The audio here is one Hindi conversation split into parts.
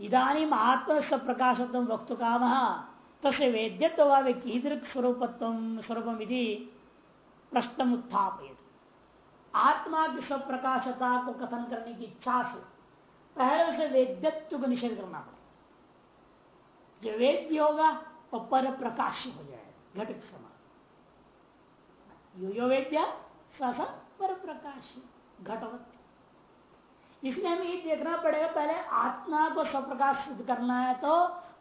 इधानी आत्म स प्रकाशत्म वक्त काम तसे वेद्यत्व कीदृक स्वरूपत्व स्वरूपम प्रश्न उत्थापित आत्मा की स्वप्रकाशता को कथन करने की इच्छा से पहले से वेद्यत्व को निषेध करना पड़ेगा। जो वेद्य होगा, वो पर प्रकाश हो जाए घटक समान यो यो वेद्या स पर प्रकाश घटवत। इसलिए हमें ये देखना पड़ेगा, पहले आत्मा को स्वप्रकाश सिद्ध करना है तो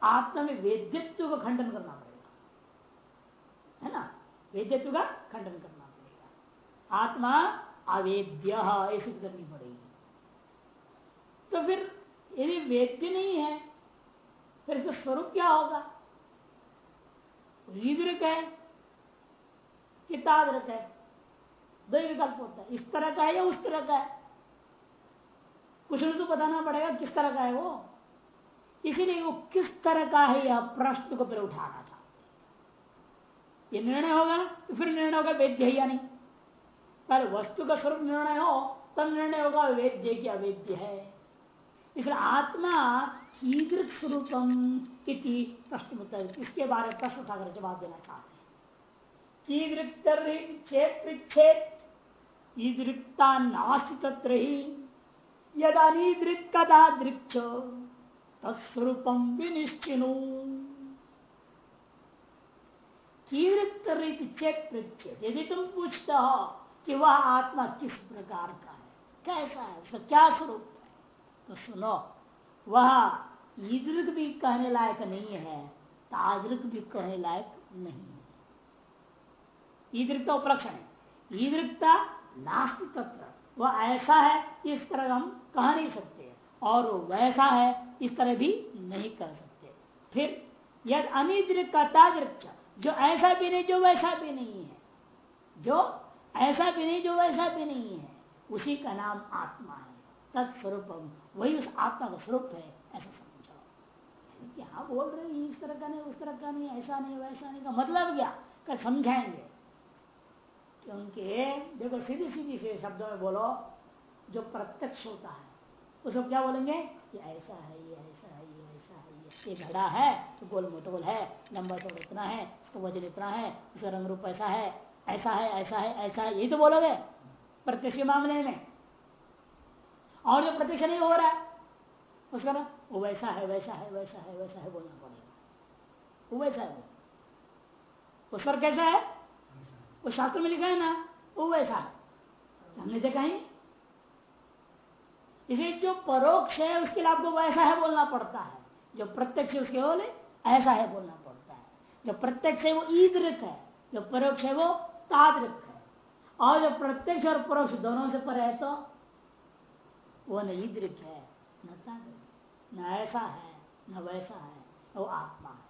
आत्मा में वेद्यत्व को खंडन करना पड़ेगा। है ना? वेद्यत्व का खंडन करना पड़ेगा। आत्मा अवेद्य, ऐसी करनी पड़ेगी। तो फिर यदि वेद्य नहीं है, फिर इसका स्वरूप क्या होगा? ईदृक है कि है, दो विकल्प होता है। इस तरह का है या उस तरह का है? कुछ तो बताना पड़ेगा किस तरह का है वो। इसीलिए वो किस तरह का है यह प्रश्न को फिर उठाना चाहते ये निर्णय होगा तो फिर निर्णय होगा वेद्य है या नहीं। पर वस्तु का स्वरूप निर्णय हो, तब निर्णय होगा वेद्य की अवेद्य है। इसलिए आत्मा कीदृक स्वरूपम प्रश्न इसके बारे में प्रश्न उठाकर जवाब देना चाहते हैं। तत्र ही। यदा निदृक कदा दृक्ष तत्स्वरूपम विनिश्चिनु चेत यदि तुम पूछते हो कि वह आत्मा किस प्रकार का है, कैसा है, उसका क्या स्वरूप है तो सुनो, वह ईदृक भी कहने लायक नहीं है तादृक भी कहने लायक नहीं है। ईदृकता उपलक्षण है। ईदृकता नास्तिक वह ऐसा है इस तरह हम कह नहीं सकते। और वैसा है, इस तरह भी नहीं कह सकते। फिर यद अनिद्रिक जो ऐसा भी नहीं, जो वैसा भी नहीं है। जो ऐसा भी नहीं, जो वैसा भी नहीं है, उसी का नाम आत्मा है। तत्स्वरूप वही उस आत्मा का स्वरूप है, ऐसा समझो। क्या बोल रहे इस तरह का नहीं, उस तरह का नहीं, ऐसा नहीं, वैसा नहीं, का मतलब क्या? कर समझाएँगे? क्योंकि देखो सीधी सीधी से शब्दों में बोलो जो प्रत्यक्ष होता है। उसको क्या बोलेंगे? ये ऐसा है, ये ऐसा है, ये ऐसा है, ये घड़ा है तो गोल मोटोल है, लंबा तो इतना है, उसका वज़न इतना है, उसका रंग रूप ऐसा है ऐसा है ऐसा है ऐसा है, यही तो बोलोगे? प्रत्यक्ष मामले में। और जो प्रत्यक्ष नहीं हो रहा है, उसका ना, वो वैसा है वैसा है वैसा है वैसा है बोलना पड़ेगा। वो वैसा है उस पर कैसा है? वो शास्त्र में लिखा है ना, वो वैसा है। हमने देखा ही इसलिए जो परोक्ष है, उसके लिए आपको वैसा है बोलना पड़ता है। जो प्रत्यक्ष उसके बोले, ऐसा है बोलना पड़ता है। जो प्रत्यक्ष है, वो ईदृक है। जो परोक्ष है, वो तादृक है। और जो प्रत्यक्ष और परोक्ष दोनों से पर है तो वो न ईदृक है, न तादृक न ऐसा है, न वैसा है, वो आत्मा है।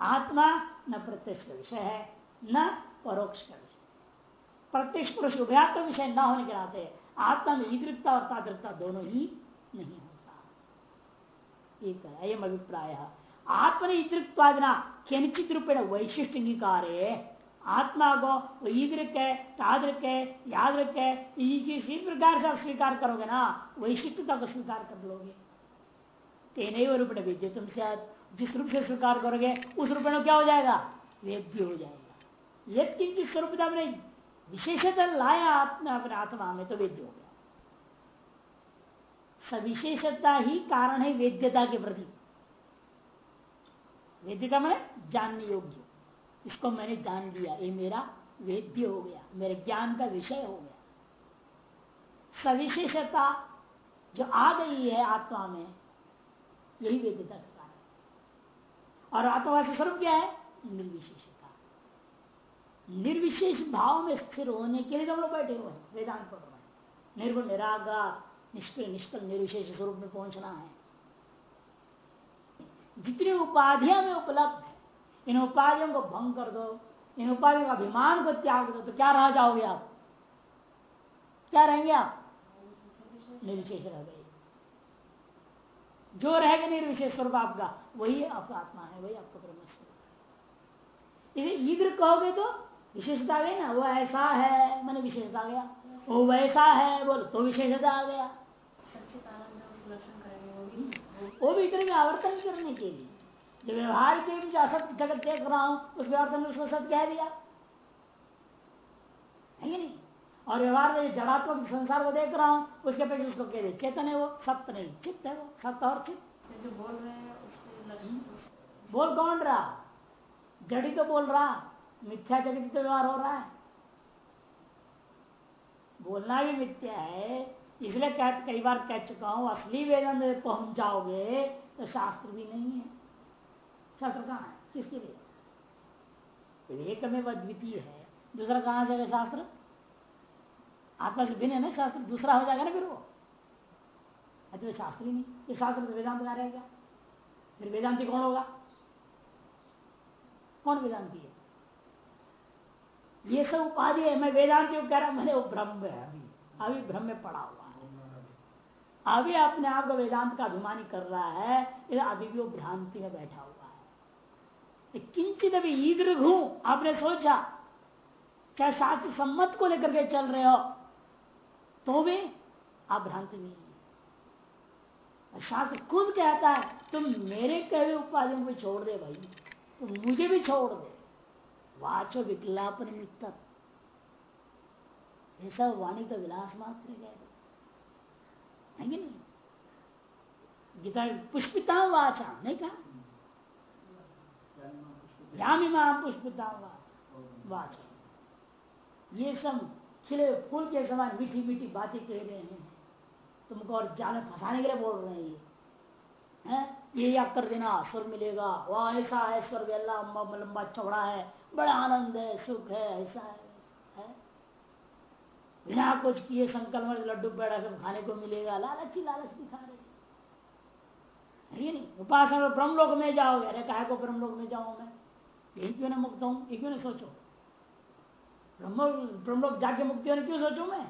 आत्मा न प्रत्यक्ष का विषय है, न परोक्ष का विषय। प्रत्यक्ष पुरुष उभयात्म विषय न होने के नाते आत्मा में ईदृकता और तादृकता दोनों ही नहीं होता। एक अयम अभिप्राय आत्मन ईदृक्वादिना किंचित रूपेण वैशिष्ट निकारे आत्मा को ईदृक है तादृक है यादृक है इसी प्रकार से आप स्वीकार करोगे ना वैशिष्टता को स्वीकार कर लोगे तेन रूप विद्य तुम जिस रूप से स्वीकार करोगे उस रूप में क्या हो जाएगा? वेद्य हो जाएगा। यद किंचित स्वरूपता में विशेषता लाया आत्मा अपने आत्मा में तो वेद्य हो गया। सविशेषता ही कारण है वेद्यता के प्रति। वेद्यता मैंने जानने योग्य। इसको मैंने जान लिया, ये मेरा वेद्य हो गया, मेरे ज्ञान का विषय हो गया। सविशेषता जो आ गई है आत्मा में, यही वेद्यता का कारण और आत्मा का स्वरूप क्या है? निर्विशेष निर्विशेष भाव में स्थिर होने के लिए हम लोग बैठे हुए हैं, वेदांत रहे निर्गुण निरागार निष्क्रिय, निष्कल, निर्विशेष स्वरूप में पहुँचना है। जितनी उपाधियाँ में उपलब्ध है, इन उपाधियों को भंग कर दो, इन उपाधियों का अभिमान को त्याग दो तो क्या रह जाओगे आप? क्या रहेंगे आप? निर्विशेष रह गए। जो रहेगा निर्विशेष स्वरूप आपका, वही आपका आत्मा है, वही आपका ब्रह्म स्वरूप इधर कहोगे तो विशेषता गई ना वो ऐसा है मैंने विशेषता गया। वो वैसा है बोल तो विशेषता आ गया। वो भी इतने में आवर्तन करने के लिए। जो व्यवहार के जो असत जगत देख रहा हूँ उस व्यवहार में उसको सत्य कह दिया। है नहीं? और व्यवहार में जड़ात्मक संसार को देख रहा हूँ उसके पीछे उसको कह दे चेतन है वो सत्य नहीं चित्त है वो सत्य और चित्त। जो बोल रहे हैं उसके बोल कौन रहा? जड़ी तो बोल रहा। मिथ्या जगत तो व्यवहार हो रहा है। बोलना भी मिथ्या है। इसलिए कह, कई बार कह चुका हूँ, असली वेदन पहुँच जाओगे तो शास्त्र भी नहीं है। शास्त्र कहाँ है? किसके लिए? एक में वह द्वितीय है। दूसरा कहाँ से शास्त्र? आत्मा से भिन्न है ना शास्त्र? दूसरा हो जाएगा ना फिर वो। तो शास्त्र ही नहीं। ये शास्त्र तो वेदांत का रहेगा फिर वेदांति कौन होगा? कौन वेदांति है? ये सब उपाधि है, मैं वेदांति कह रहा मैंने वो ब्रह्म है अभी। अभी ब्रह्म में पड़ा हुआ है। अभी अपने आप को वेदांत का अभिमानी कर रहा है अभी भी वो भ्रांति में बैठा हुआ है। किंचित अभी ईद्र हूँ, आपने सोचा, चाहे शास्त्र सम्मत को लेकर के चल रहे हो तो भी आप भ्रांति नहीं शास्त्र खुद कहता है, तुम मेरे कहे उपाधियों को छोड़ दे भाई, तुम मुझे भी छोड़ दे। वाचो विकलापन निमित्त। ऐसा वाणी का विलास मात्र है। नहीं? गीता पुष्पिता वाचा, नहीं कहा? यामिमा पुष्पिता वाचा ये सब खिले फूल के समान मीठी मीठी बातें कह रहे हैं। तुमको और जाल में फंसाने के लिए बोल रहे हैं। ये है? ये याद कर देना स्वर मिलेगा। वह ऐसा है स्वर अल्लाह लंबा चौड़ा है बड़ा आनंद है सुख है ऐसा है, है? बिना कुछ किए संकल्प लड्डू पेड़ा सब खाने को मिलेगा। लालची लालच दिखा रहे ये नहीं? उपासना में ब्रह्म लोक में जाओगे। अरे कहा को ब्रह्म लोक में जाऊँ मैं? यही क्यों ना मुक्त हूँ? ये क्यों ना सोचो? ब्रह्म ब्रह्म लोक जाके मुक्ति होने क्यों सोचू मैं?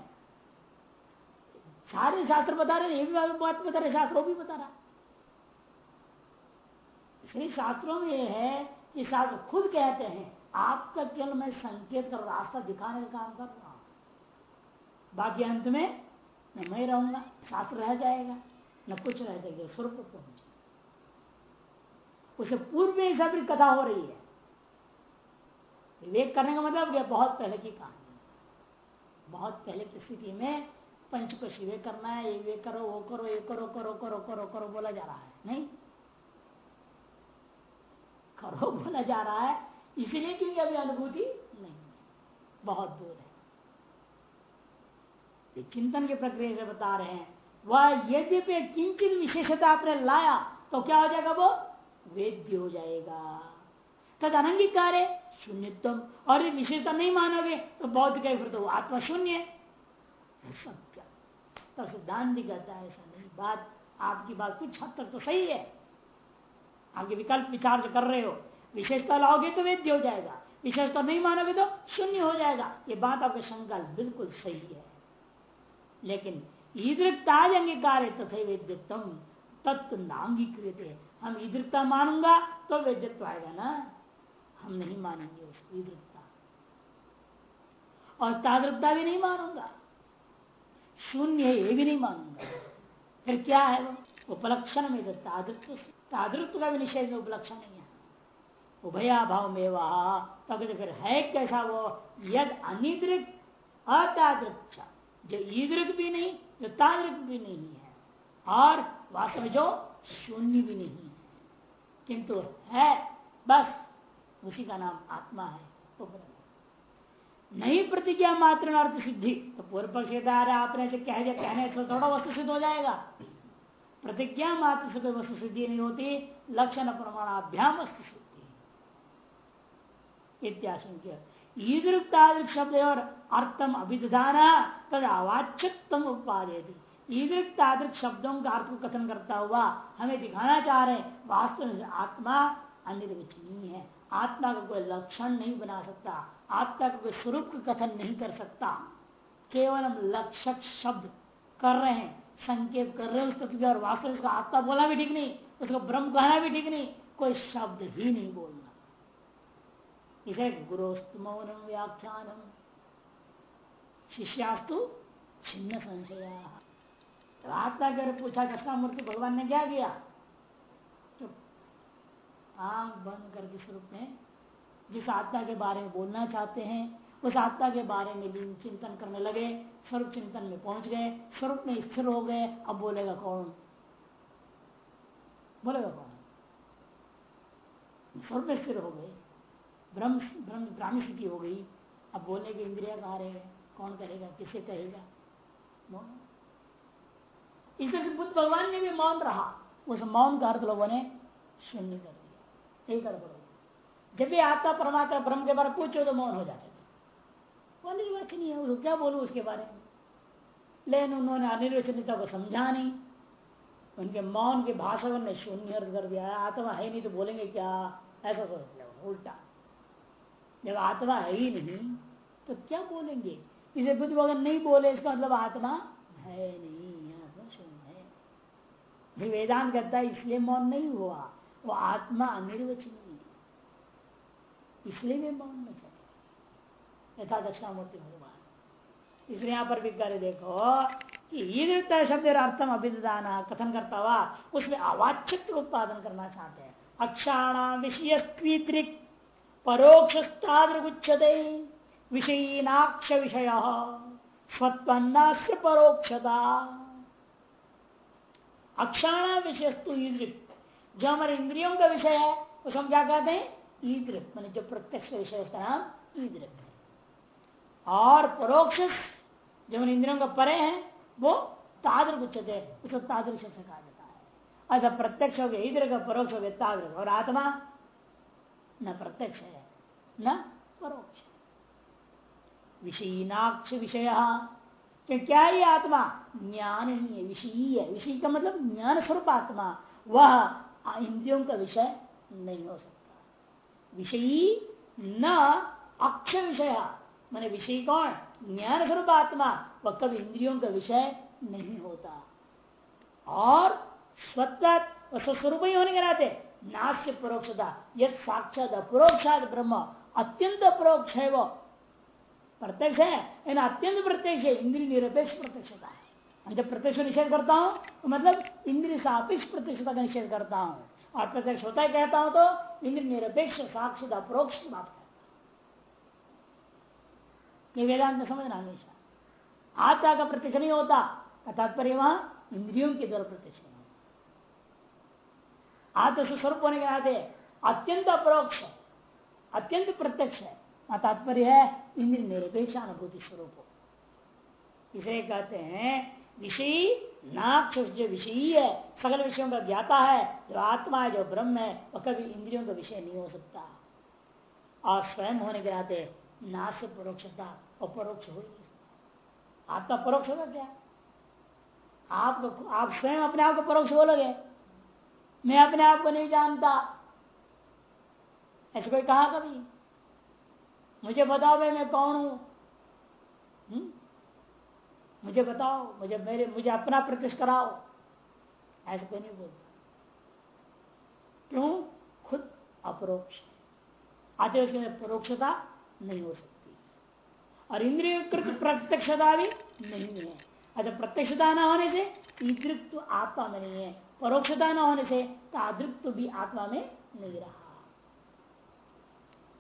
सारे शास्त्र बता रहे ये भी बात बता रहे शास्त्रों भी बता रहा इसलिए शास्त्रों में यह है कि शास्त्र खुद कहते हैं, आपका केवल मैं संकेत कर रास्ता दिखाने का काम कर रहा हूँ। बाकी अंत में न मैं रहूँगा शास्त्र रह जाएगा, न कुछ रह जाएगा स्वरूप पहुँचे उसे पूर्व में सब कथा हो रही है। विवेक करने का मतलब क्या बहुत पहले की कहानी बहुत पहले की स्थिति में पंच को विवेक करना है, ये विवेक करो, वो करो, ये करो करो करो करो करो, बोला जा रहा है। नहीं। करो बोला जा रहा है, इसलिए क्योंकि अभी अनुभूति नहीं बहुत दूर है। ये चिंतन की प्रक्रिया से बता रहे हैं। वह यद्यपि किंचित विशेषता आपने लाया तो क्या हो जाएगा वो? वेद्य हो जाएगा। तद अनंगीकार है शून्यतम और ये विशेषता नहीं मानोगे तो बौद्ध कहे, फिर तो आत्मा शून्य है। सत्य तो सिद्धांत कहता है, ऐसा नहीं। बात आपकी बात कुछ हद तक तो सही है। आगे विकल्प विचार जो कर रहे हो विशेषता लाओगे तो वेद्य हो जाएगा। विशेषता नहीं मानोगे तो शून्य हो जाएगा। ये बात आपका शंका बिल्कुल सही है। लेकिन ईदृक्ताज अंगीकार है तथा वेद्यत्म तत्व नांगीकृत है हम ईदृक्ता मानूँगा तो वेद्यत्व आएगा ना? हम नहीं मानेंगे उसको ईदृक्ता। और तादृक्ता भी नहीं मानूँगा। शून्य ये भी नहीं मानूँगा। फिर क्या है वो? उपलक्षण में तादृत्व तादृत्व का भी निषेध में उपलक्षण नहीं है। उभया भाव में वहा तब तो फिर है कैसा वो? यद अनिद्रिक अतादृक्ष जो ईदृक भी नहीं, जो तादृक भी नहीं है। और वास्तव में जो शून्य भी नहीं है। किंतु है, बस, उसी का नाम आत्मा है तो नहीं प्रतिज्ञा मात्र अर्थ सिद्धि। तो पूर्व पक्ष आपने से कह दिया, कहने से थोड़ा वस्तु सिद्ध हो जाएगा। प्रतिज्ञा मात्र से कोई वस्तु सिद्धि नहीं होती, लक्षण प्रमाणाभ्याम वस्तु सिद्धि। इत्याशंक्य। ईदृक्तादृक शब्द और अर्थम अभिधाना तद अवाच्यतम उपादे ईदृक्तादृक शब्दों का अर्थ को कथन करता हुआ हमें दिखाना चाह रहे वास्तव में आत्मा अनिर्वचनीय है। आत्मा का कोई लक्षण नहीं बना सकता, आत्मा का कोई स्वरूप का कथन नहीं कर सकता। केवल हम लक्षक शब्द कर रहे हैं। संकेत कर रहे उस तत्व और वास्तव उसका आत्मा बोलना भी ठीक नहीं, उसको ब्रह्म कहना भी ठीक नहीं, कोई शब्द ही नहीं बोलना। इसे गुरुस्तमौनम व्याख्यानम। शिष्यास्तु छिन्न संशया। तो आत्मा के पूछा मूर्ति भगवान ने क्या किया? तो आँख बंद करके स्वरूप में जिस आत्मा के बारे में बोलना चाहते हैं उस आत्मा के बारे में भी चिंतन करने लगे, स्वरूप चिंतन में पहुँच गए, स्वरूप में स्थिर हो गए, अब बोलेगा कौन? बोलेगा कौन? स्वरूप में स्थिर हो गए, ब्रह्म ब्रह्म, ब्राह्मी स्थिति हो गई, अब बोलने की इंद्रिया कहा रहे कौन करेगा किसे कहेगा? मौन। इसलिए बुद्ध भगवान ने भी मौन रहा। उस मौन का अर्थ लोगों ने शून्य कर दिया। अर्थ जब भी आता परमात्मा ब्रह्म के बारे पूछो तो मौन हो जाते अनिर्वचनीय है उसको क्या बोलू उसके बारे में? लेकिन उन्होंने अनिर्वचनीयता को समझा नहीं। उनके मौन के भाषा ने शून्य अर्थ कर दिया। आत्मा है नहीं तो बोलेंगे क्या? ऐसा सोच लिया उल्टा। जब आत्मा है ही नहीं तो क्या बोलेंगे? इसे बुद्ध भगवान नहीं बोले, इसका मतलब आत्मा है नहीं, आत्मा शून्य है। वेदांत कहता है, इसलिए मौन नहीं हुआ। वो आत्मा अनिर्वचनीय इसलिए वे मौन में चले। यथा दक्षिणामूर्ति भगवान इसलिए यहाँ पर भी देखो कि ईदृत शब्द अर्थम अभिदाना कथन करता हुआ, उसमें अवाच्य उत्पादन करना चाहते हैं। अक्षाण विषय परोक्ष तादृगुच्छते विषयीनाक्ष विषय स्वत्पन्ना परोक्षता। अक्षाण विषय जो हमारे इंद्रियों का विषय है, उसको हम क्या कहते हैं? ईदृक। मान जो प्रत्यक्ष विषय उसका नाम ईदृक है। और परोक्ष जो इंद्रियों का परे है, वो तादृक उच्चते उसको तादृक से कहा जाता है। अच्छा प्रत्यक्ष हो गया इंद्र का परोक्ष हो गया तादृक और आत्मा न प्रत्यक्ष है, न परोक्ष विषयनाक्ष विषय क्या है आत्मा? ज्ञान ही है, विषयी है। विषय का मतलब ज्ञान स्वरूप आत्मा। वह इंद्रियों का विषय नहीं हो सकता। विषयी न अक्ष विषय। मैंने विषय कौन? ज्ञान स्वरूप आत्मा। वह कभी इंद्रियों का विषय नहीं होता। और स्वतः स्वस्वरूप ही होने के नाते नाश्य परोक्षता, यद साक्षात अपरोक्षात ब्रह्म, अत्यंत परोक्ष है वो। प्रत्यक्ष है इन अत्यंत प्रत्यक्ष है, इंद्रिय निरपेक्ष प्रत्यक्षता है। जब प्रत्यक्ष निषेध करता हूँ तो मतलब इंद्रिय सापेक्ष प्रत्यक्षता का निषेध करता हूँ। और प्रत्यक्ष होता है कहता हूँ तो इंद्र निरपेक्ष साक्षी अप्रोक्ष बात ये वेदांत समझना हमेशा आत्मा का प्रत्यक्ष नहीं होता तात्पर्य वहाँ, इंद्रियों के द्वारा प्रत्यक्ष नहीं होता। आत्म स्वरूप होने के नाते अत्यंत अप्रोक्ष अत्यंत प्रत्यक्ष है तात्पर्य है इंद्र निरपेक्ष अनुभूति स्वरूप हो। इसे कहते हैं, विषयी नाक्ष जो विषयी है, सकल विषयों का ज्ञाता है, जो आत्मा है, जो ब्रह्म है, वह कभी इंद्रियों का विषय नहीं हो सकता। और स्वयं होने के नाते नाश परोक्षता अपरोक्ष परोक्ष हो आत्मा परोक्ष होगा क्या? आप आप स्वयं अपने आप को परोक्ष बोलोगे? मैं अपने आप को नहीं जानता। ऐसे कोई कहा कभी? मुझे बताओ भाई, मैं कौन हूँ? हम्म? मुझे बताओ, मुझे मेरे, मुझे अपना प्रत्यक्ष कराओ। ऐसे कोई नहीं बोलता। क्यों? खुद अपरोक्ष। आते उसके परोक्षता नहीं हो सकती। और इंद्रियकृत प्रत्यक्षता भी नहीं है। अच्छा प्रत्यक्षता न होने से ईदृत्व आत्मा में नहीं है। परोक्षता न होने से तादृत्व भी आत्मा में नहीं रहा।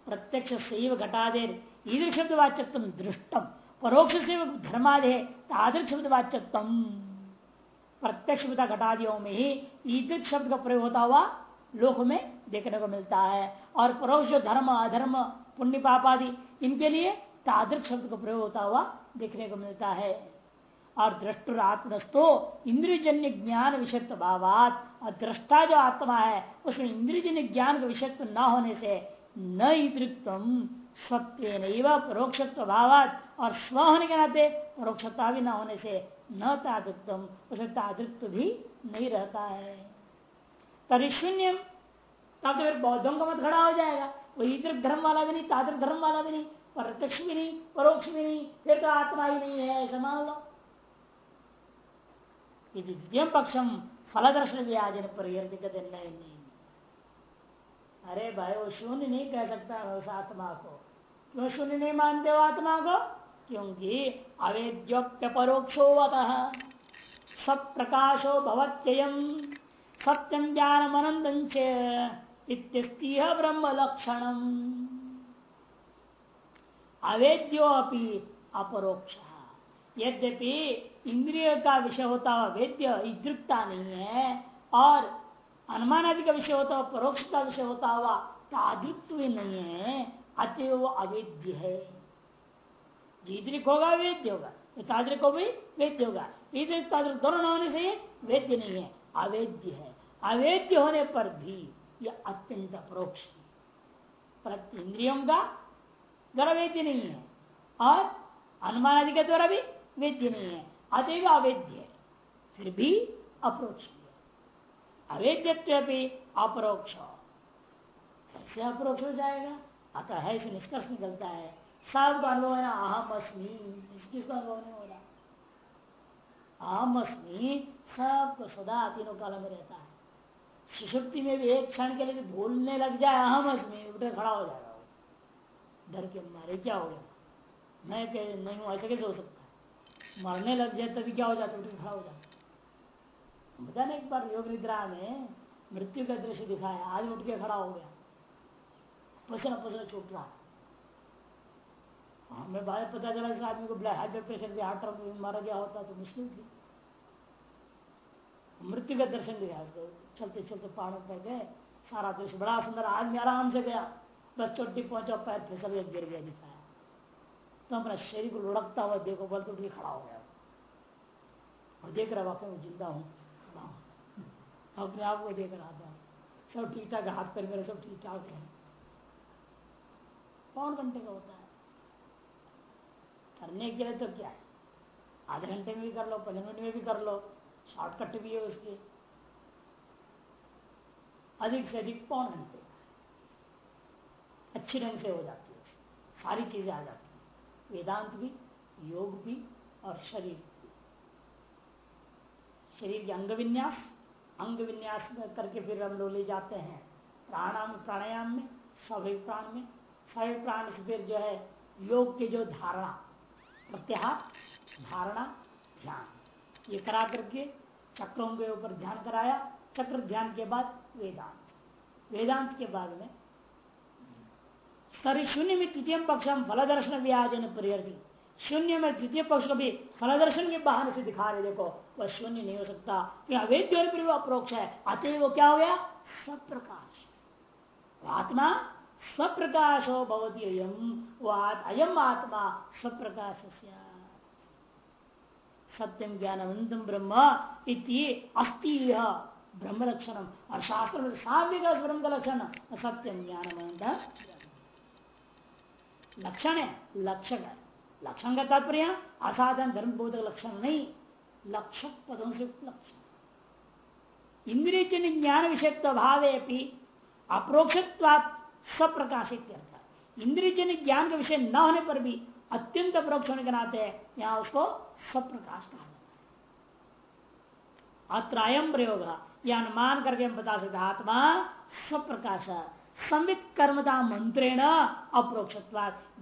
प्रत्यक्ष से घटादेर ईदृक्ष वाच्यत्व दृष्टम परोक्ष से धर्मादे तादृक शब्द वाच्यत्म प्रत्यक्ष घटादियों में ही ईदृक शब्द का प्रयोग होता हुआ लोक में देखने को मिलता है। और परोक्ष जो धर्म, अधर्म पुण्य पाप आदि इनके लिए तादृक शब्द का प्रयोग होता हुआ देखने को मिलता है। और दृष्टुर आत्मस्तो इंद्रियजन्य ज्ञान विषयत्व भावात। और दृष्टा जो आत्मा है, उसमें इंद्रियजन्य ज्ञान का विषयत्व न होने से न ईदृक्तम स्वत्व परोक्षत्व भावात। और स्व होने के नाते परोक्षता भी न होने से न तादृक्तम, उसे तादृत्व भी नहीं रहता है। तरी शून्य तब तो फिर बौद्धों का मत खड़ा हो जाएगा। वो ईदृक धर्म वाला भी नहीं तादृक धर्म वाला भी नहीं प्रत्यक्ष भी नहीं, परोक्ष भी नहीं, फिर तो आत्मा ही नहीं है, ऐसा मान लो। द्वितीय पक्षम फलदर्शन भी आज नहीं अरे भाई, वो शून्य नहीं कह सकता उस आत्मा को। क्यों शून्य नहीं मानते हो आत्मा को? क्योंकि अवेद्योप्य परोक्षो अतः। सब प्रकाशो भवत्ययम सत्यम ज्ञान अनंत इत्यस्तीय ब्रह्म लक्षणम अवेद्यो अपि अपरोक्ष। यद्यपि इंद्रिय का विषय होता हुआ वेद्य इदृक्ता नहीं है और अनुमान आदि का विषय होता हुआ परोक्ष का विषय होता हुआ तादृत्व नहीं है अतएव वो अवेद्य। है जिद्रिक होगा, वेद्य होगा। ताद्रिक हो भी वेद्य होगा। दोनों होने से वेद्य नहीं है, अवेद्य है। अवेद्य होने पर भी यह अत्यंत परोक्ष इंद्रियों का द्वारा वेद्य नहीं है और अनुमान आदि के द्वारा भी वेद्य नहीं है अतएव अवेद्य है फिर भी अप्रोक्ष अवेद्य अपरोक्ष कैसे अप्रोक्ष हो जाएगा अतः है इसे निष्कर्ष निकलता है सबका अनुभव है ना अहम अस्मी किसको अनुभव नहीं हो रहा अहम अस्मी सबको सदा तीनों कालों में रहता है सुषुप्ति में भी एक क्षण के लिए भूलने लग जाए अहम अस्मी उठे खड़ा हो जाएगा डर के मारे क्या हो गया? मैं कह नहीं हूँ, ऐसे कैसे हो सकता है? मरने लग जाए तभी क्या हो जाता उठ खड़ा हो जाता बता एक बार योग निद्रा में मृत्यु का दृश्य दिखाया, आज उठ के खड़ा हो गया। पसना पसना छूट रहा। हमें बाद पता चला, इस आदमी को हाई ब्लड प्रेशर भी हार्ट मारा गया होता तो मुश्किल थी। मृत्यु का दर्शन दिया चलते चलते पहाड़ों पर गए, सारा दृश्य बड़ा सुंदर, आदमी आराम से गया। बस चोटी पहुँचा, पैर फिसल गया, गिर गया, दिखाया। तो अपना शरीर को लुढ़कता हुआ देखो, बल तो खड़ा हो गया। और देख रहा वाकई में ज़िंदा हूँ अपने आप को देख रहा था। सब ठीक ठाक हाथ पैर मेरे सब ठीक ठाक है। पौन घंटे का होता है। करने के लिए तो क्या है? आधे घंटे में भी कर लो पंद्रह मिनट में भी कर लो। शॉर्टकट भी है उसके। अधिक से अधिक पौन घंटे। अच्छी ढंग से हो जाती है। सारी चीज़ें आ जाती है। वेदांत भी, योग भी और शरीर भी। शरीर के अंग विन्यास अंग विन्यास करके फिर हम लोग ले जाते हैं। प्राणायाम प्राणायाम में, स्वाभाविक प्राण में। स्वाभाविक प्राण से फिर जो है योग के जो धारणा, प्रत्याहार, धारणा, ध्यान। ये करा करके चक्रों के ऊपर ध्यान कराया। चक्र ध्यान के बाद वेदांत। वेदांत के बाद में सरी शून्य में तृतीय पक्ष हम फल दर्शन व्याजन परिहरी शून्य में तृतीय पक्ष को भी फल दर्शन के बहाने से दिखा रहे, देखो, वह शून्य नहीं हो सकता। अवैध अप्रोक्ष है। अतः वो क्या हो गया? सब प्रकाश आत्मा स्वप्रकाशो भवती अयम। वो अयम आत्मा स्वप्रकाश सत्यम ज्ञान अनंतम ब्रह्म इति अस्ति ब्रह्म लक्षण और शास्त्र में ब्रह्म का लक्षण सत्यम ज्ञान अनंत लक्षण है लक्षण। है लक्षण का तात्पर्य, असाधारण धर्म बोधक लक्षण नहीं। लक्षक पदों से लक्षण। इंद्रिय ज्ञान विषय भाव अप्रोक्षत्वात् स्वप्रकाशित इंद्रिय जन ज्ञान के विषय न होने पर भी अत्यंत अपरोक्ष होने के नाते यहाँ उसको स्वप्रकाश है अत्रायम प्रयोग। यह अनुमान करके हम बता सकते आत्मा स्वप्रकाश संवित कर्मता मंत्रेण अप्रोक्ष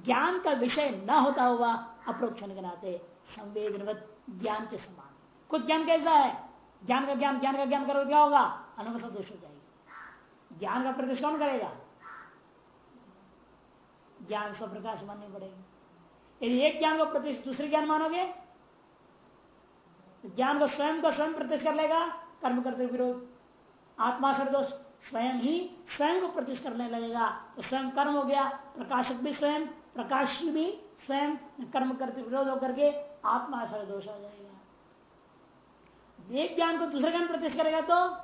ज्ञान का विषय न होता हुआ अप्रोक्ष होने के नाते संवेदनवत ज्ञान के समान। कुछ ज्ञान कैसा है? ज्ञान का ज्ञान ज्ञान का ज्ञान करोगे क्या होगा? अनवस्था दोष हो जाएगी। ज्ञान का प्रतिष्ठा कौन करेगा। ज्ञान स्वप्रकाश माननी पड़ेगी यदि एक ज्ञान को प्रतिष्ठ दूसरे ज्ञान मानोगे ज्ञान को स्वयं को स्वयं प्रतिष्ठ कर लेगा, कर्म करते विरोध। आत्मा सर्दोष स्वयं ही स्वयं को प्रतिष्ठ करने लगेगा। तो स्वयं कर्म हो गया, प्रकाशक भी स्वयं प्रकाश भी स्वयं, कर्म करते विरोध होकर के आत्मा दोष हो जाएगा। एक ज्ञान को दूसरे ज्ञान प्रतिष्ठ करेगा तो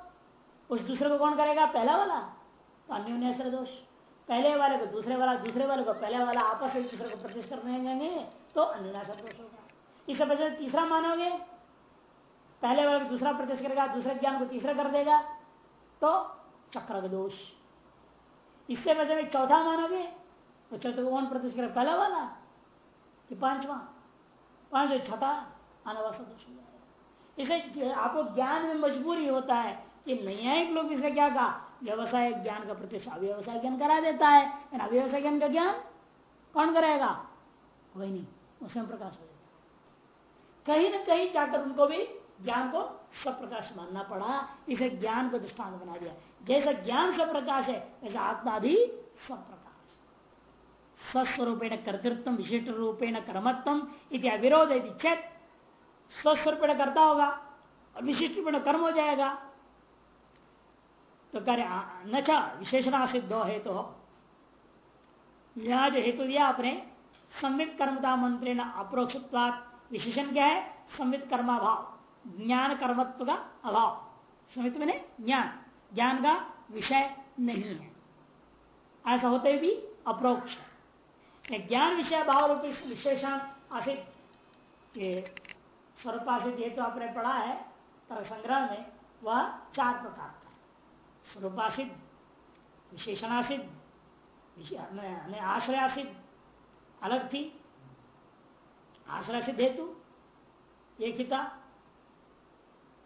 उस दूसरे को कौन करेगा? पहला वाला। तो अन्य दोष। पहले वाले को दूसरे वाला, दूसरे वाले को पहले वाला, आपस में दूसरे को प्रतिष्ठा करने तो अन्य दोष होगा। इस वजह तीसरा मानोगे पहले वाले दूसरा प्रतिष्ठ करेगा, दूसरे ज्ञान को तीसरा कर देगा तो चक्र दोष इससे वजह में चौथा मानोगे तो चौथे कौन प्रतिष्ठ करेगा? पहला वाला, कि पांचवा? पाँच छठा अनावास दोष हो जाएगा। इसे आपको ज्ञान में मजबूरी होता है, कि न्यायिक लोग इसका क्या कहा? व्यवसाय ज्ञान का प्रतिष्ठा व्यवसाय ज्ञान करा देता है। अव्यवसाय ज्ञान का ज्ञान कौन कराएगा वही नहीं उसमें प्रकाश हो जाएगा। कहीं ना कहीं चार्टर उनको भी ज्ञान को स्वप्रकाश मानना पड़ा, इसे ज्ञान को दृष्टांत बना दिया। जैसा ज्ञान स्वप्रकाश है, वैसा आत्मा भी स्वप्रकाश स्वस्वरूपेण कर्तृत्व विशिष्ट रूपेण कर्मत्म इति अविरोध चेत स्वस्वरूपेण करता होगा और विशिष्ट रूपेण कर्म हो जाएगा। तो कार्य न विशेषणा सिद्ध हो। यहाँ जो हेतु दिया आपने, संवित कर्मता मंत्री न अप्रोक्षित्वात विशेषण क्या है? संवित कर्माभाव। ज्ञान कर्मत्व का अभाव। संवित मैंने ज्ञान। ज्ञान का विषय नहीं है। ऐसा होते भी अप्रोक्ष ज्ञान विषय भाव रूप विशेषण आसित स्वरूपासित ये तो आपने पढ़ा है तर संग्रह में वह चार प्रकार का है। स्वरूपासित विशेषणासिद्ध आश्रयासिद्ध अलग थी, आश्रय सिद्ध हेतु, एक ही था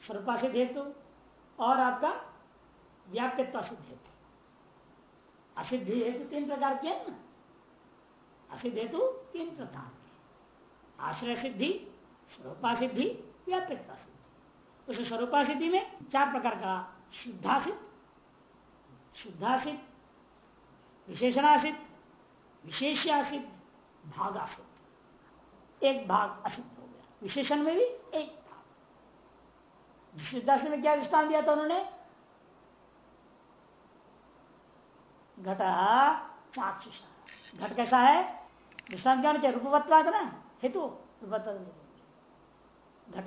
स्वरूपा सिद्ध हेतु और आपका व्याप्यत्व सिद्ध हेतु असिद्ध हेतु तीन प्रकार के ना? असिद्ध हेतु तीन प्रकार के आश्रय सिद्धि, स्वरूपा सिद्धि व्याप्यत्व सिद्धि उस स्वरूपा सिद्धि में चार प्रकार का शुद्धासिद्ध शुद्धासिद्ध, विशेषणासिद्ध, विशेष्यासिद्ध भागासित एक भाग असिद्ध हो गया। विशेषण में भी एक सिद्धार्थ में क्या दृष्टान दिया था उन्होंने? घट चाक्षुष। घट कैसा है? दृष्टान क्या होना चाहिए, रूपवत्ता ना? हेतु, रूपवत्ता घट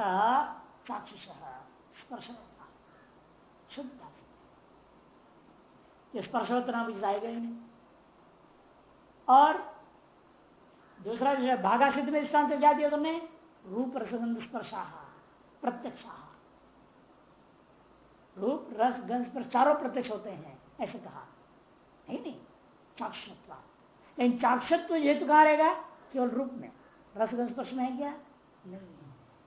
चाक्षुष स्पर्श शुद्ध स्पर्शवत नाम जाएगा ही। नहीं और दूसरा जो है भागा सिद्ध में दृष्टांत क्या दिया तुमने? रूप रसगंध स्पर्शा प्रत्यक्ष रूप, रस, गंध पर चारों प्रत्यक्ष होते हैं, ऐसे कहा। नहीं नहीं, चाक्षत्व। लेकिन चाक्षत्व हेतु कहा रहेगा केवल रूप में। रसगंध स्पर्श में है क्या नहीं।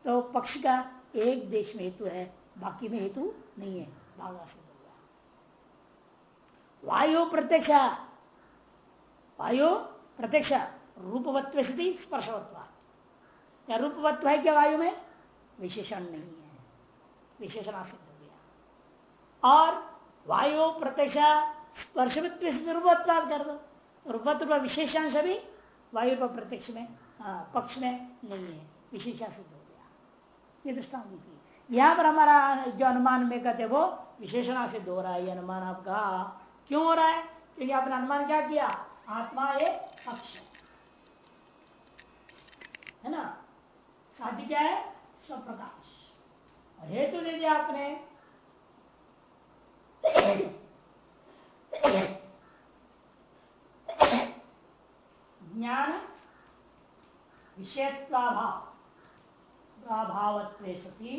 तो पक्ष का एक देश में हेतु है, बाकी में हेतु नहीं है। भागा सिद्ध वायु प्रत्यक्ष। वायु प्रत्यक्ष। रूपवत्व स्थिति स्पर्शवत्व। या रूपवत्व है क्या वायु में? विशेषण नहीं है। विशेषण गया और वायु प्रत्यक्ष स्पर्शवत्व रूपवत्व कर दो। रूपत्व विशेषण सभी वायु पर प्रत्यक्ष में पक्ष में नहीं है। विशेषा सिद्ध हो गया। ये दृष्टांत यहाँ पर हमारा जो अनुमान में कहते वो विशेषणा सिद्ध हो रहा है। ये अनुमान आपका क्यों हो रहा है? क्योंकि आपने अनुमान क्या किया? आत्मा एक पक्ष है ना? साध्य क्या है? स्वप्रकाश। और हेतु दे दिया आपने ज्ञान विषयत्वाभाव सती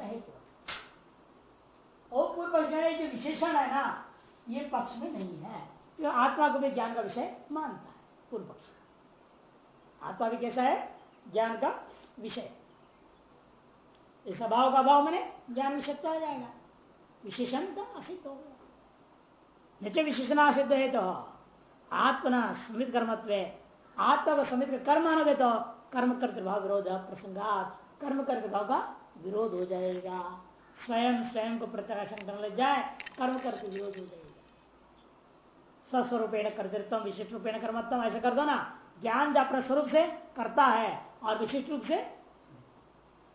हेतु और पूर्व पक्ष जो विशेषण है ना ये पक्ष में नहीं है तो आत्मा को भी ज्ञान का विषय मानता है पूर्व पक्ष आत्मा भी कैसा है ज्ञान का विषय इस अभाव का अभाव मैंने ज्ञान विषय तो आ जाएगा। विशेषण का असिद्ध हो गया। विशेषण असिद्ध है तो आत्मना समित कर्मत्व आत्मा को समित कर्म आना दे तो कर्म करते भाव विरोध प्रसंगात कर्म करते भाव का विरोध हो जाएगा। स्वयं स्वयं को प्रत्याशन करने लग जाए, कर्म करके विरोध हो जाएगा। स्वस्वरूपेण कर्तृत्व विशिष्ट रूपेण कर्मत्म ऐसे कर दो ना। ज्ञान जो अपने स्वरूप से करता है और विशिष्ट रूप से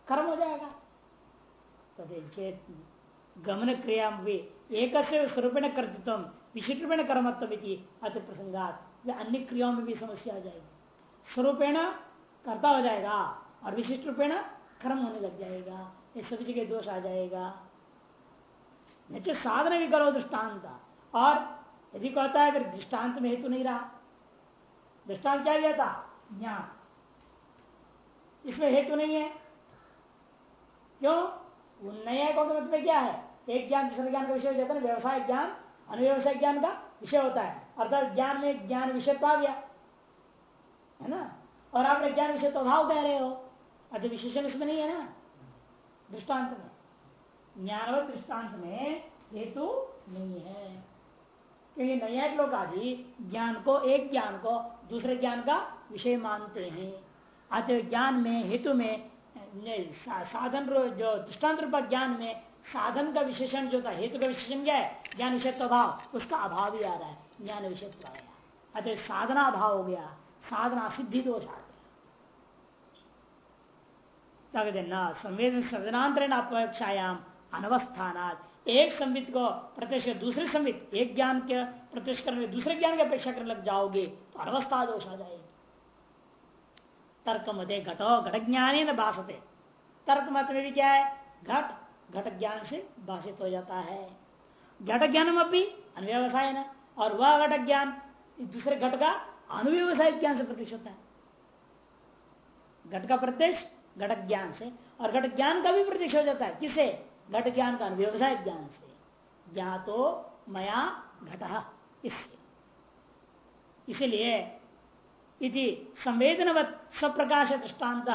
कर्म हो जाएगा। गमन क्रिया भी एक स्वरूपेण कर्तृत्व विशिष्ट रूपेण कर्मत्व अति प्रसंगात अन्य क्रियाओं में भी समस्या आ जाएगी स्वरूपेण करता हो जाएगा और विशिष्ट रूपेण कर्म होने लग जाएगा ये सभी जगह दोष आ जाएगा नीचे साधन भी करो दृष्टांत, और यदि कहता है, अगर दृष्टांत में हेतु नहीं रहा, दृष्टांत क्या गया था? ज्ञान। इसमें हेतु नहीं है। क्यों? नया का मतलब क्या है? एक ज्ञान, दूसरे ज्ञान का विषय हो जाता है व्यवसाय ज्ञान, अनुव्यवसाय ज्ञान का विषय होता है। अर्थात ज्ञान में ज्ञान विषय तो आ गया, है ना? और आपने ज्ञान विषय तो अभाव कह रहे हो। अच्छा विशेषण इसमें नहीं है ना? दृष्टांत में। ज्ञानवत दृष्टांत में हेतु नहीं है। क्योंकि न्यायिक लोग आदि ज्ञान को, एक ज्ञान को दूसरे ज्ञान का विषय मानते हैं। अतः ज्ञान में, हेतु में साधन जो दृष्टांत रूप ज्ञान में साधन का विशेषण जो था, हेतु का विशेषण क्या है? ज्ञान विषय अभाव। उसका अभाव ही आ रहा है। ज्ञान विषय आया अतः साधना अभाव हो गया। साधना सिद्धि दोष आ गया संवेदन सर्जनांतरण अपेक्षायाम अनवस्थान एक संवित को प्रत्यक्ष दूसरे संवित। एक ज्ञान के प्रत्यक्ष करने दूसरे ज्ञान की अपेक्षा करने लग जाओगे तो अनवस्था दोष आ जाएगी। तर्क मत घटो घट ज्ञान न भाषते। तर्क मत में भी क्या है? घट घट ज्ञान से भाषित हो जाता है। घट ज्ञान में भी अनव्यवसाय न, और वह घट ज्ञान दूसरे घट का अनुव्यवसाय ज्ञान से प्रत्यक्ष होता है। घट का प्रत्यक्ष घट ज्ञान से, और घट ज्ञान का भी प्रत्यक्ष हो जाता है। किसे? घट ज्ञान का अनुव्यवसाय ज्ञान से। ज्ञा तो मया घट, इससे। इसलिए इति संवेदनवत स्वप्रकाश दृष्टांत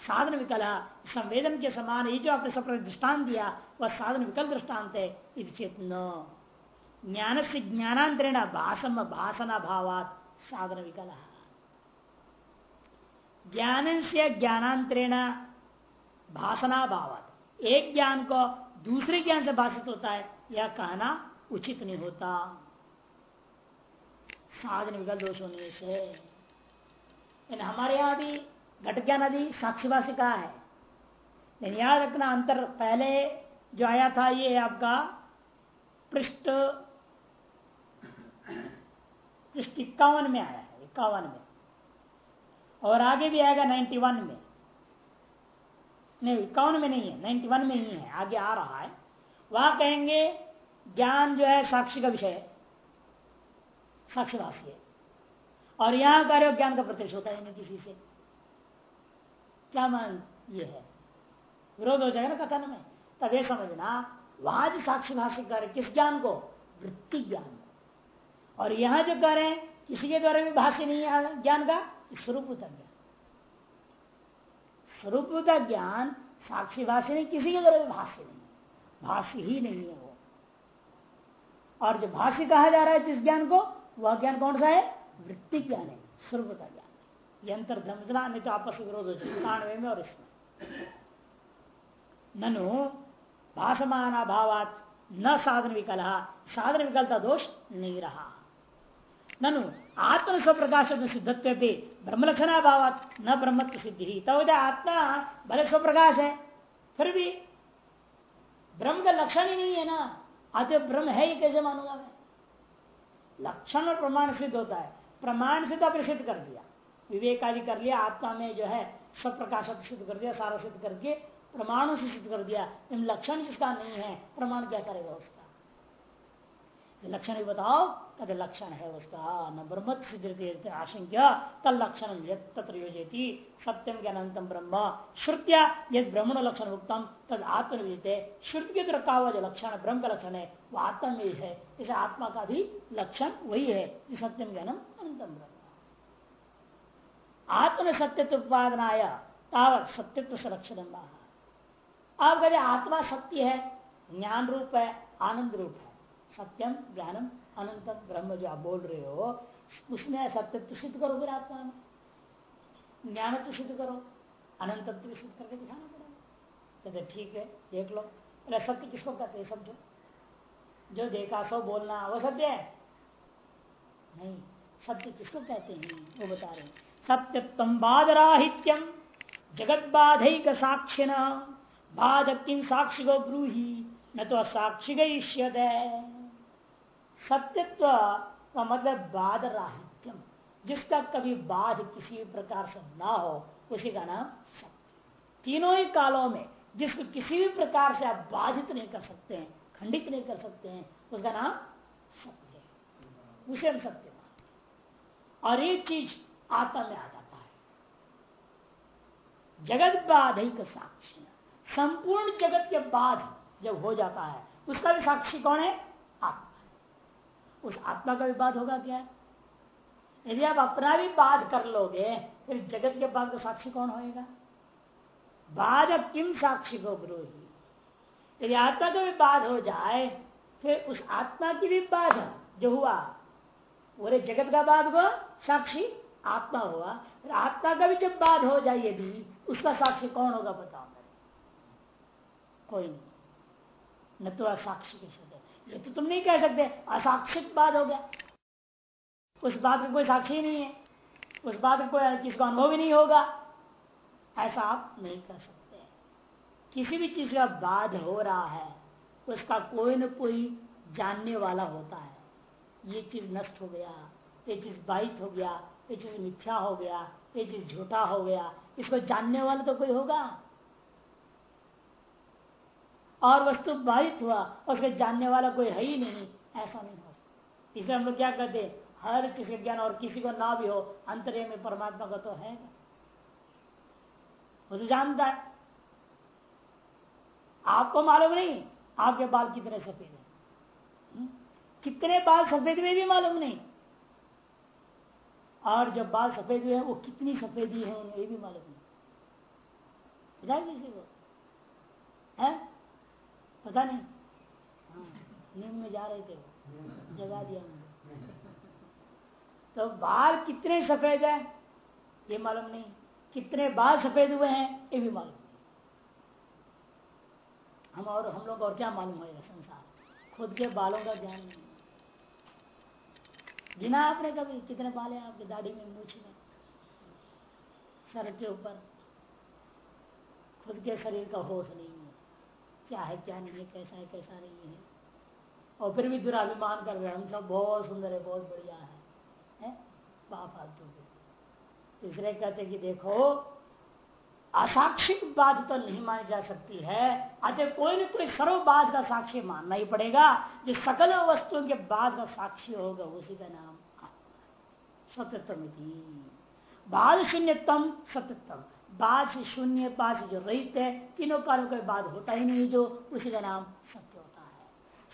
साधन विकल संवेदन के समान ही जो आपने सब दृष्टान दिया वह साधन विकल दृष्टांत है चेत ज्ञान से ज्ञानांतरण भाषम भाषना भावात साधन विकल ज्ञान से ज्ञानांतरेण भाषना भावात एक ज्ञान को दूसरे ज्ञान से भाषित होता है, यह कहना उचित नहीं होता। साधन विकल दोष होने से। हमारे यहाँ भी घट ज्ञान आदि साक्षीवासी कहा है। लेकिन याद रखना, अंतर पहले जो आया था, ये आपका पृष्ठ पृष्ठ इक्यावन में आया है, इक्यावन में। और आगे भी आएगा नाइन्टी वन में। नहीं, इक्यावन में नहीं है, नाइन्टी वन में ही है, आगे आ रहा है। वहाँ कहेंगे, ज्ञान जो है साक्षी का विषय है, साक्षीवासी है। और यहाँ कार्य ज्ञान का प्रत्यक्ष होता है किसी से। क्या मान ये है? विरोध हो जाएगा ना कथन में? तब ये समझना वहाँ जो साक्षी भाषिक कार्य, किस ज्ञान को? वृत्ति ज्ञान को। और यहाँ जो कह रहे हैं, किसी के द्वारा भी भाष्य नहीं है ज्ञान का स्वरूप ज्ञान। स्वरूप का ज्ञान साक्षी भाष्य नहीं, किसी के द्वारा भी भाष्य नहीं भाष्य ही नहीं है वो। और जो भाष्य कहा जा रहा है, जिस ज्ञान को, वह ज्ञान कौन सा है? वृत्ति ज्ञान है स्वरूप का ज्ञान यंत्र धर्मजना नहीं तो आपस विरोध हो जाए में और इसमें। ननु भाषमान भावात न साधन विकल, साधन विकलता दोष नहीं रहा। ननु आत्म स्वप्रकाश सिद्धत्व भी ब्रह्म भावात न ब्रह्मत्व सिद्धि। तब आत्मा भले स्वप्रकाश है, फिर भी ब्रह्म का लक्षण ही नहीं है ना। अतः ब्रह्म है ही कैसे मानूँगा मैं लक्षण और प्रमाण सिद्ध होता है। प्रमाण से तो सिद्ध कर दिया। विवेक आदि कर लिया, आत्मा में जो है सब प्रकाश सिद्ध कर दिया, सारा सिद्ध करके प्रमाणों से सिद्ध कर दिया। लक्षण जिसका नहीं है, प्रमाण क्या करेगा उसका? लक्षण भी बताओ कद लक्षण है उसका। न ब्रह्म आशंक्य तल लक्षण योजती सत्यम के ब्रह्म। श्रुत्या यद ब्रह्मण लक्षण उत्तम तद आत्मनिविदित। श्रुति के तरफ़ का जो लक्षण, ब्रह्म का लक्षण है वह आत्मा में है। इसे आत्मा का भी लक्षण वही है, जो सत्यम ज्ञानम अनंतम ब्रह्म। आत्म सत्यत्व उत्पादनाय तावत सत्यत्व से लक्षण आप कहते आत्मा सत्य है ज्ञान रूप है आनंद रूप है। सत्यम ज्ञानम अनंतम ब्रह्म जो आप बोल रहे हो, उसमें सत्यत्व सिद्ध करो फिर आत्मा में। ज्ञान तो सिद्ध करो, अनंतत्व सिद्ध करके दिखाना पड़ेगा। कहते, ठीक है, देख लो। अरे सत्य किसको कहते हैं? समझो। जो देखा सो बोलना वो सत्य है? नहीं, सत्य किसको कहते हैं? वो बता रहे सत्यत्म बाधराहित्यम जगत बाधिक साक्षिण। बाधक साक्षी को ब्रूही, न तो साक्षी गई सत्यत्व का मतलब बाध राहित्यम। जिसका कभी बाध किसी प्रकार से ना हो, उसी का नाम सत्य। तीनों ही कालों में जिसको किसी भी प्रकार से आप बाधित नहीं कर सकते हैं, खंडित नहीं कर सकते हैं, उसका नाम सत्य है। उसे हम सत्य और एक चीज़ आत्मा में आ जाता है। जगत बाधिक साक्षी। संपूर्ण जगत के बाद जब हो जाता है, उसका भी साक्षी कौन है? उस आत्मा का बात होगा क्या? यदि आप अपना भी बात कर लोगे, फिर जगत के बाद का साक्षी कौन होएगा? बाद किम साक्षी को ब्रोही यदि आत्मा का भी बात हो जाए, फिर उस आत्मा की भी बात जो हुआ बोले जगत का बाद को साक्षी आत्मा हुआ, फिर आत्मा का भी जब बाध हो जाए यदि उसका साक्षी कौन होगा बताओ मेरे? कोई नहीं। न तो साक्षी के शब्द ये तो तुम नहीं कह सकते। असाक्षित बात हो गया। उस बात का कोई साक्षी नहीं है। उस बात का कोई किसको अनुभव ही नहीं होगा। ऐसा आप नहीं कर सकते। किसी भी चीज़ का बाध हो रहा है, उसका कोई न कोई जानने वाला होता है। ये चीज़ नष्ट हो गया, ये चीज़ बाहित हो गया, ये चीज़ मिथ्या हो गया, ये चीज़ झूठा हो गया। इसको जानने वाला तो कोई होगा। और वस्तु बाधित हुआ, उसके जानने वाला कोई है ही नहीं, ऐसा नहीं हो सकता। इसलिए हम लोग क्या कहते हर किसी ज्ञान और किसी को ना भी हो, अंतरे में परमात्मा का तो है वो तो जानता है। आपको मालूम नहीं, आपके बाल कितने सफ़ेद है। हम्म? कितने बाल सफ़ेद हुए भी मालूम नहीं। और जब बाल सफ़ेद हुए हैं वो कितनी सफेदी है ये भी मालूम नहीं। किसी को। है? पता नहीं। नींद में जा रहे थे जगा दिया उन्होंने। तो बाल कितने सफ़ेद है, ये मालूम नहीं। कितने बाल सफ़ेद हुए हैं, ये भी मालूम नहीं। हम और, हम लोग और क्या मालूम है संसार? खुद के बालों का ज्ञान नहीं। गिना आपने कभी कितने बाल है आपके दाढ़ी में मूछ में सर के ऊपर। खुद के शरीर का होश नहीं। है क्या है क्या नहीं है कैसा है कैसा नहीं है। और फिर भी दुराभिमान कर रहे हम सब बहुत सुंदर है बहुत बढ़िया है, है? फालतू के। तीसरे कहते कि देखो असाक्षिक बात तो नहीं मानी जा सकती है। अतः कोई न कोई सर्व बात का साक्षी मानना ही पड़ेगा। जो सकल वस्तुओं के बाद का साक्षी होगा उसी का नाम सत्यतम बाद शून्यतम सत्यतम बाद से शून्य बाद से जो रहित है, तीनों कालों का बाद होता ही नहीं जो, उसी का नाम सत्य होता है।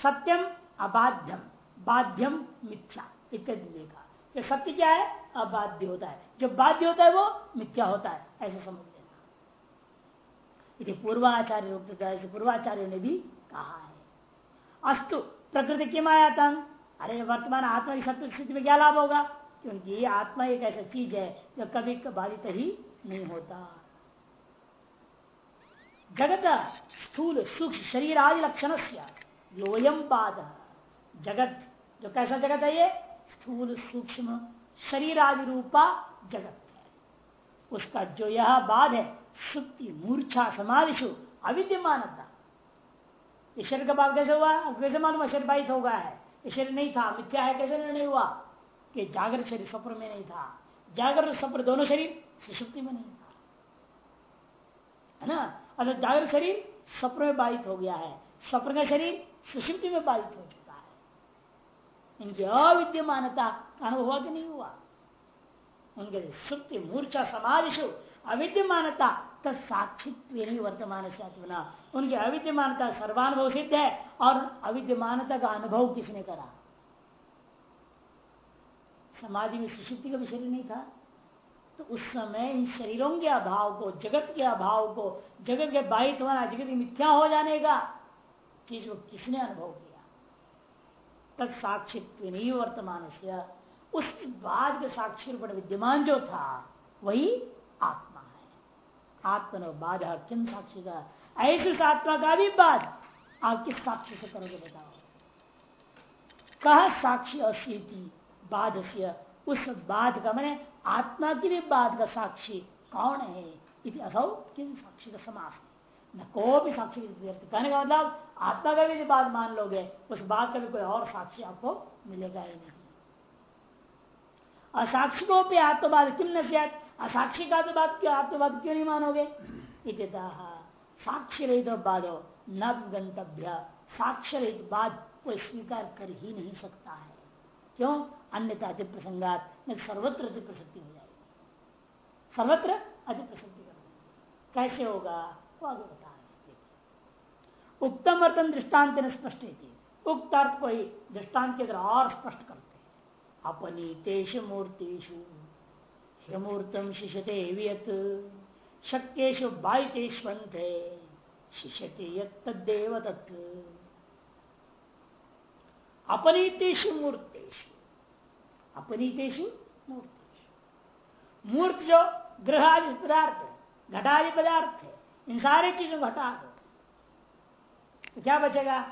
सत्यम, अबाध्यम, बाध्यम, मिथ्या, इत्यादि देखा कि सत्य क्या है? अबाध्य होता है। जो बाध्य होता है वो मिथ्या होता है, ऐसे समझ लेना। पूर्वाचार्य रूप पूर्वाचार्य ने भी कहा है। अस्तु, प्रकृति किम आया अरे, वर्तमान आत्मा की सत्य स्थिति में क्या लाभ होगा? क्योंकि ये आत्मा एक ऐसा चीज़ है, जो कभी बाधित ही नहीं होता। जगत स्थूल सूक्ष्म शरीर आदि लक्षण योयम बाद जगत, जो कैसा जगत है ये? स्थूल सूक्ष्म शरीर आदि रूपा जगत है। उसका जो यह बाद है सुप्ति मूर्छा समाधिशु अविद्यमानता। ईश्वर का बाद कैसे हुआ? कैसे मालूम शरीर बाधित हो गया है। ईश्वर नहीं था, मिथ्या है, कैसे नहीं हुआ? कि जागृत शरीर, स्वप्न में नहीं था। जागृत, स्वप्न दोनों शरीर सुषुप्ति में नहीं है ना? अगर जागृत शरीर स्वप्न में बाधित हो गया है। स्वप्न का शरीर सुषुप्ति में बाधित हो चुका है। इनकी अविद्यमानता का अनुभव हुआ कि नहीं हुआ? उनके सुप्ति, मूर्छा, समाधिशु, अविद्यमानता तत्साक्षित्व नहीं वर्तमान से आत्मना उनकी अविद्यमानता सर्वानुभव सिद्ध है और अविद्यमानता का अनुभव किसने करा? समाधि में सुशुद्धि का भी शरीर नहीं था। तो उस समय इन शरीरों के अभाव को, जगत के अभाव को, जगत के बाहित होना जगत मिथ्या हो जाने का चीज़ को किसने अनुभव किया? तब साक्षित्व नहीं वर्तमान से। उस बाद के साक्षी रूप विद्यमान जो था, वही आत्मा है। आत्मा बाधा किन साक्षी का? ऐसे आत्मा का भी बाद। आप किस साक्षी से करोगे बताओ? कहा साक्षी अस्थिति बाध से उस बात का, मैंने आत्मा की भी बात का साक्षी कौन है? असौ किन साक्षी का समास न को भी साक्षी कहने का मतलब आत्मा का भी बात मान लोगे, उस बात का भी कोई और साक्षी आपको मिलेगा ही नहीं। असाक्षी को भी आत्मवाद किम न असाक्षी का तो बात क्यों आत्मवाद क्यों नहीं मानोगे? साक्षी रहित बाधो न गंतव्य। साक्ष्य रहित बाद कोई स्वीकार कर ही नहीं सकता है। क्यों? अन्यथा अति प्रसंगात सर्वत्र अति प्रसक्ति हो जाएगी। सर्वत्र अति प्रसक्ति कैसे होगा? वो आगे बता रहे उत्तम अर्थन दृष्टांत ने स्पष्ट उक्त अर्थ को ही दृष्टांत के और स्पष्ट करते हैं। अपनी तेष मूर्तिषु ह्यमूर्तम शिष्यते वियत शक्येशु बाइतेष्वंते शिष्यते यदेव तत्। अपनीतेषु मूर्तेषु अपनीतेषु मूर्तेषु। मूर्त जो ग्रह आदि पदार्थ घटादि पदार्थ है, इन सारे चीज़ों को हटा दो। तो क्या बचेगा?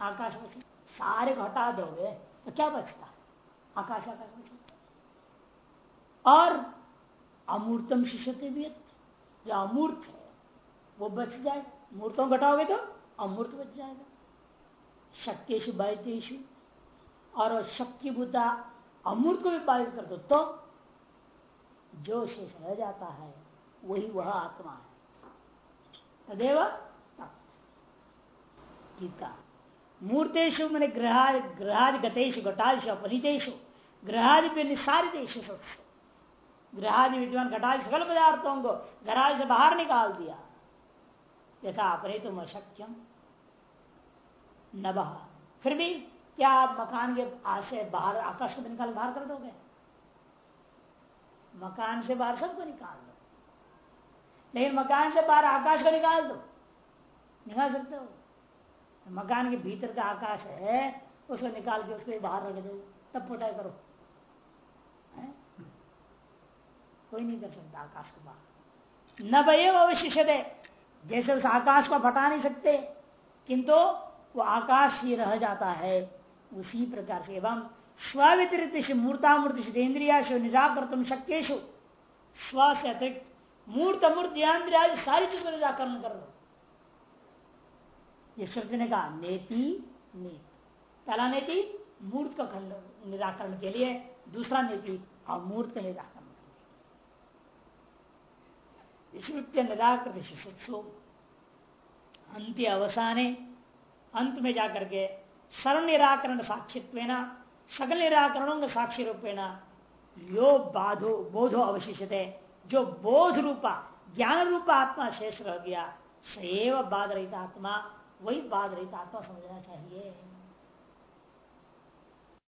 आकाश बचे सारे को हटा दोगे तो क्या बचता? आकाश आकाश बचेगा। और अमूर्तम शिष्य भी जो अमूर्त है, वो बच जाएगा। मूर्तों घटाओगे तो अमूर्त बच जाएगा। शक्तिशु बाधितेशु और शक्ति बुद्धा अमूर्त को भी बाधित कर दो तो जो शेष रह जाता है, वही वह आत्मा है। तदेव टीका मूर्तेशु मैंने ग्रहा ग्रहादि गतेशु घटादिशु अपनीतेशु ग्रहादि निसारितेशु ग्रहादि विद्वान घटादि सकल पदार्थों को घरादि से बाहर निकाल दिया। यथा अपने तुम अशक्यम न फिर भी क्या आप मकान के आशे बाहर, आकाश को निकाल बाहर कर दोगे? मकान से बाहर सबको निकाल दो। लेकिन मकान से बाहर आकाश को निकाल दो। निकाल सकते हो? मकान के भीतर का आकाश है, उसको निकाल के उसको बाहर रख दो। तब पता करो। है? कोई नहीं कर सकता आकाश को बाहर। न भय अवशिष्य दे जैसे उस आकाश को हटा नहीं सकते, किंतु वो आकाश ही रह जाता है। उसी प्रकार से। एवं स्वितरित मूर्तामूर्ति सिद्धेन्द्रिया निराकर तुम शक्यशु स्व से अतिरिक्त मूर्त मूर्त इंद्रिया सारी चीज़ निराकरण कर लो ये शब्द ने कहा, नेति, नीति। पहला नेति मूर्त का खंड निराकरण के लिए। दूसरा नेति, अमूर्त का निराकरण विश्रुत्य निराकृत अंत्य अवसाने, अंत में जाकर के सर्व निराकरण साक्षित्व सकल निराकरणों के साक्षी रूपेण यो बाधो बोधो अवशिष्ट जो बोध रूपा ज्ञान रूपा आत्मा शेष रह गया सैव बाध रहित आत्मा वही बाध रहित आत्मा समझना चाहिए